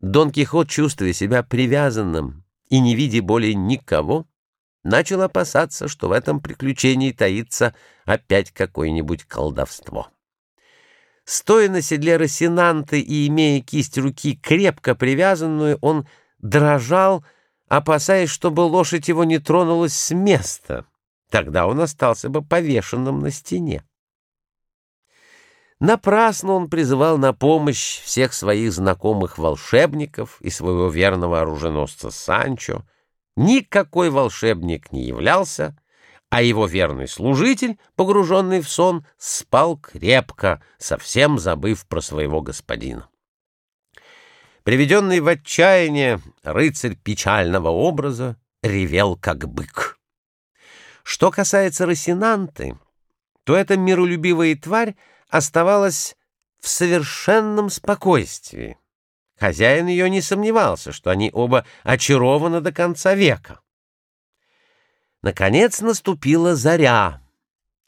Дон Кихот, чувствуя себя привязанным и не видя более никого, начал опасаться, что в этом приключении таится опять какое-нибудь колдовство. Стоя на седле Росинанты и имея кисть руки крепко привязанную, он дрожал, опасаясь, чтобы лошадь его не тронулась с места. Тогда он остался бы повешенным на стене. Напрасно он призывал на помощь всех своих знакомых волшебников и своего верного оруженосца Санчо. Никакой волшебник не являлся, а его верный служитель, погруженный в сон, спал крепко, совсем забыв про своего господина. Приведенный в отчаяние, рыцарь печального образа ревел, как бык. Что касается Росинанты, то эта миролюбивая тварь оставалась в совершенном спокойствии. Хозяин ее не сомневался, что они оба очарованы до конца века. Наконец наступила заря.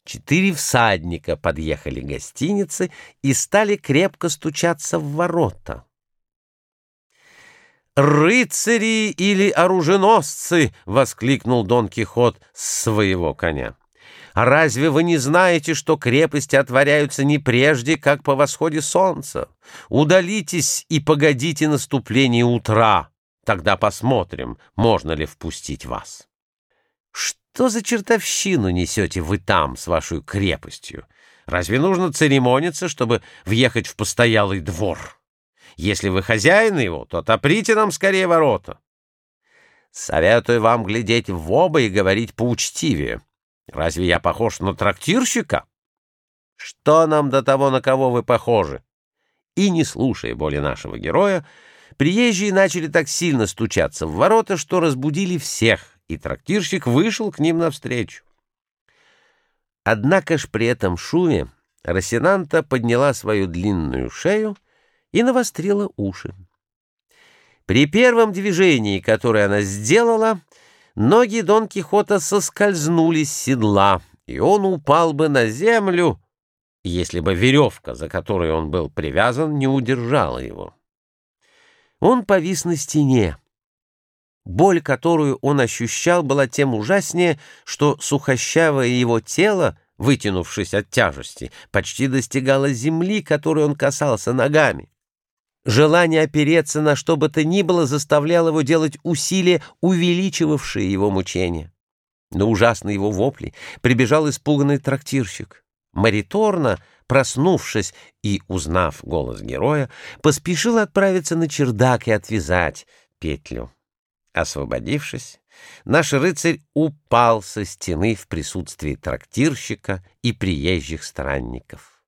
Четыре всадника подъехали к гостинице и стали крепко стучаться в ворота. «Рыцари или оруженосцы!» — воскликнул Дон Кихот с своего коня. Разве вы не знаете, что крепости отворяются не прежде, как по восходе солнца? Удалитесь и погодите наступление утра. Тогда посмотрим, можно ли впустить вас. Что за чертовщину несете вы там с вашей крепостью? Разве нужно церемониться, чтобы въехать в постоялый двор? Если вы хозяин его, то отоприте нам скорее ворота. Советую вам глядеть в оба и говорить поучтивее. Разве я похож на трактирщика? Что нам до того, на кого вы похожи? И, не слушая более нашего героя, приезжие начали так сильно стучаться в ворота, что разбудили всех, и трактирщик вышел к ним навстречу. Однако ж при этом шуме Росинанта подняла свою длинную шею и навострила уши. При первом движении, которое она сделала, ноги Дон Кихота соскользнули с седла, и он упал бы на землю, если бы веревка, за которой он был привязан, не удержала его. Он повис на стене. Боль, которую он ощущал, была тем ужаснее, что сухощавое его тело, вытянувшись от тяжести, почти достигало земли, которой он касался ногами. Желание опереться на что бы то ни было заставляло его делать усилия, увеличивавшие его мучения. На ужасные его вопли прибежал испуганный трактирщик. Мариторна, проснувшись и узнав голос героя, поспешил отправиться на чердак и отвязать петлю. Освободившись, наш рыцарь упал со стены в присутствии трактирщика и приезжих странников.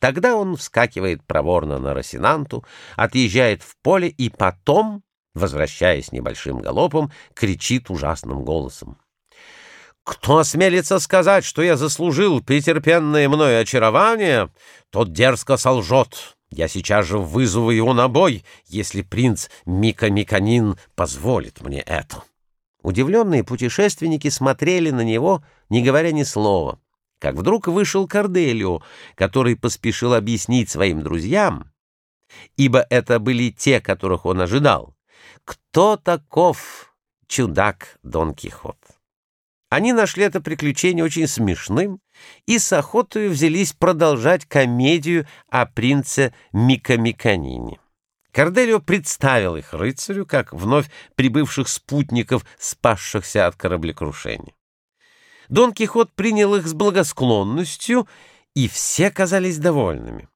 Тогда он вскакивает проворно на Росинанту, отъезжает в поле и потом, возвращаясь небольшим галопом, кричит ужасным голосом. «Кто осмелится сказать, что я заслужил претерпенное мною очарование, тот дерзко солжет. Я сейчас же вызову его на бой, если принц Мика Миканин позволит мне это». Удивленные путешественники смотрели на него, не говоря ни слова как вдруг вышел Корделио, который поспешил объяснить своим друзьям, ибо это были те, которых он ожидал, кто таков чудак Дон Кихот. Они нашли это приключение очень смешным и с охотой взялись продолжать комедию о принце Микамиканине. Корделио представил их рыцарю как вновь прибывших спутников, спасшихся от кораблекрушения. Дон Кихот принял их с благосклонностью, и все казались довольными.